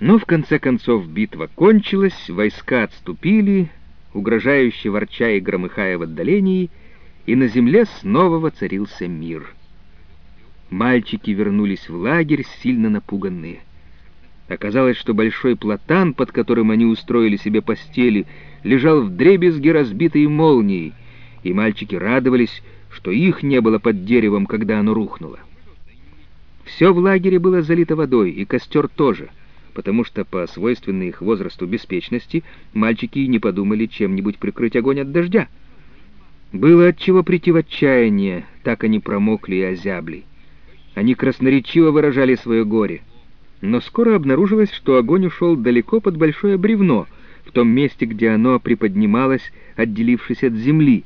Но в конце концов битва кончилась, войска отступили, угрожающе ворча и громыхая в отдалении, и на земле снова воцарился мир. Мальчики вернулись в лагерь, сильно напуганные. Оказалось, что большой платан, под которым они устроили себе постели, лежал в дребезге разбитой молнией, и мальчики радовались, что их не было под деревом, когда оно рухнуло. Все в лагере было залито водой, и костер тоже, потому что по свойственной их возрасту беспечности мальчики не подумали чем-нибудь прикрыть огонь от дождя. Было от чего прийти в отчаяние, так они промокли и озябли. Они красноречиво выражали свое горе. Но скоро обнаружилось, что огонь ушел далеко под большое бревно, в том месте, где оно приподнималось, отделившись от земли,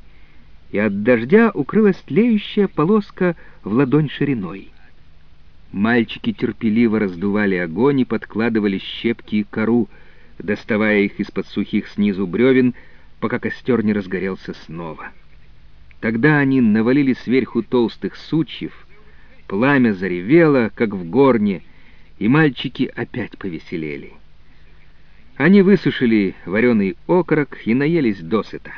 и от дождя укрылась тлеющая полоска в ладонь шириной. Мальчики терпеливо раздували огонь и подкладывали щепки и кору, доставая их из-под сухих снизу бревен, пока костер не разгорелся снова. Тогда они навалили сверху толстых сучьев, пламя заревело, как в горне, и мальчики опять повеселели. Они высушили вареный окорок и наелись досыта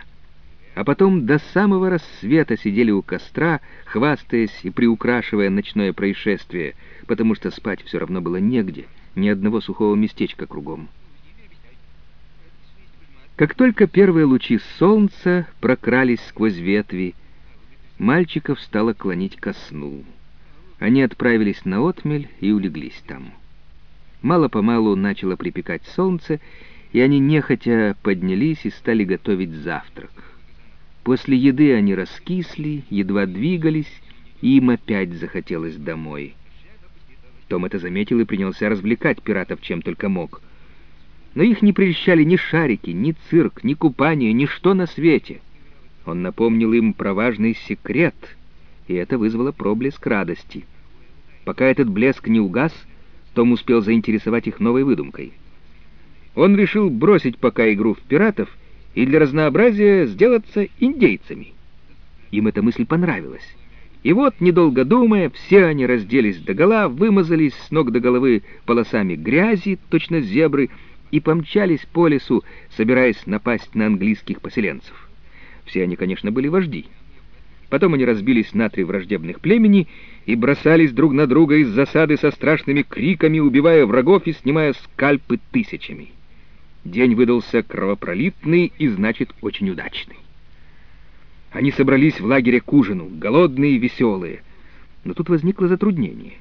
а потом до самого рассвета сидели у костра, хвастаясь и приукрашивая ночное происшествие, потому что спать все равно было негде, ни одного сухого местечка кругом. Как только первые лучи солнца прокрались сквозь ветви, мальчиков стало клонить ко сну. Они отправились на отмель и улеглись там. Мало-помалу начало припекать солнце, и они нехотя поднялись и стали готовить завтрак. После еды они раскисли, едва двигались, и им опять захотелось домой. Том это заметил и принялся развлекать пиратов чем только мог. Но их не прельщали ни шарики, ни цирк, ни купание, ни что на свете. Он напомнил им про важный секрет, и это вызвало проблеск радости. Пока этот блеск не угас, том успел заинтересовать их новой выдумкой. Он решил бросить пока игру в пиратов — и для разнообразия сделаться индейцами. Им эта мысль понравилась. И вот, недолго думая, все они разделись догола, вымазались с ног до головы полосами грязи, точно зебры, и помчались по лесу, собираясь напасть на английских поселенцев. Все они, конечно, были вожди. Потом они разбились на три враждебных племени и бросались друг на друга из засады со страшными криками, убивая врагов и снимая скальпы тысячами. День выдался кровопролитный и, значит, очень удачный. Они собрались в лагере к ужину, голодные и веселые. Но тут возникло затруднение.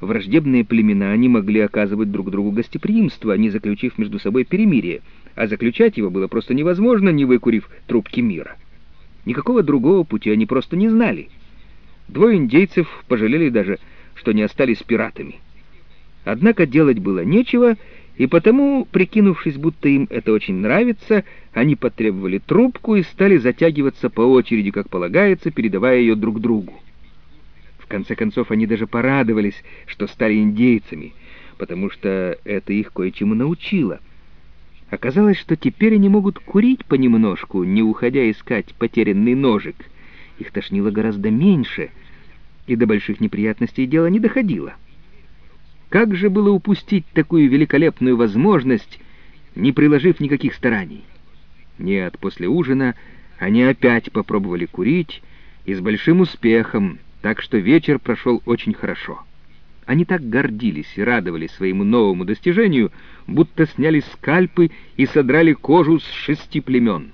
Враждебные племена не могли оказывать друг другу гостеприимство, не заключив между собой перемирие, а заключать его было просто невозможно, не выкурив трубки мира. Никакого другого пути они просто не знали. Двое индейцев пожалели даже, что не остались пиратами. Однако делать было нечего, и потому, прикинувшись, будто им это очень нравится, они потребовали трубку и стали затягиваться по очереди, как полагается, передавая ее друг другу. В конце концов, они даже порадовались, что стали индейцами, потому что это их кое-чему научило. Оказалось, что теперь они могут курить понемножку, не уходя искать потерянный ножик. Их тошнило гораздо меньше, и до больших неприятностей дело не доходило. Как же было упустить такую великолепную возможность, не приложив никаких стараний? Нет, после ужина они опять попробовали курить, и с большим успехом, так что вечер прошел очень хорошо. Они так гордились и радовались своему новому достижению, будто сняли скальпы и содрали кожу с шести племен.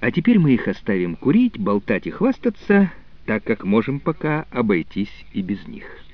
А теперь мы их оставим курить, болтать и хвастаться, так как можем пока обойтись и без них».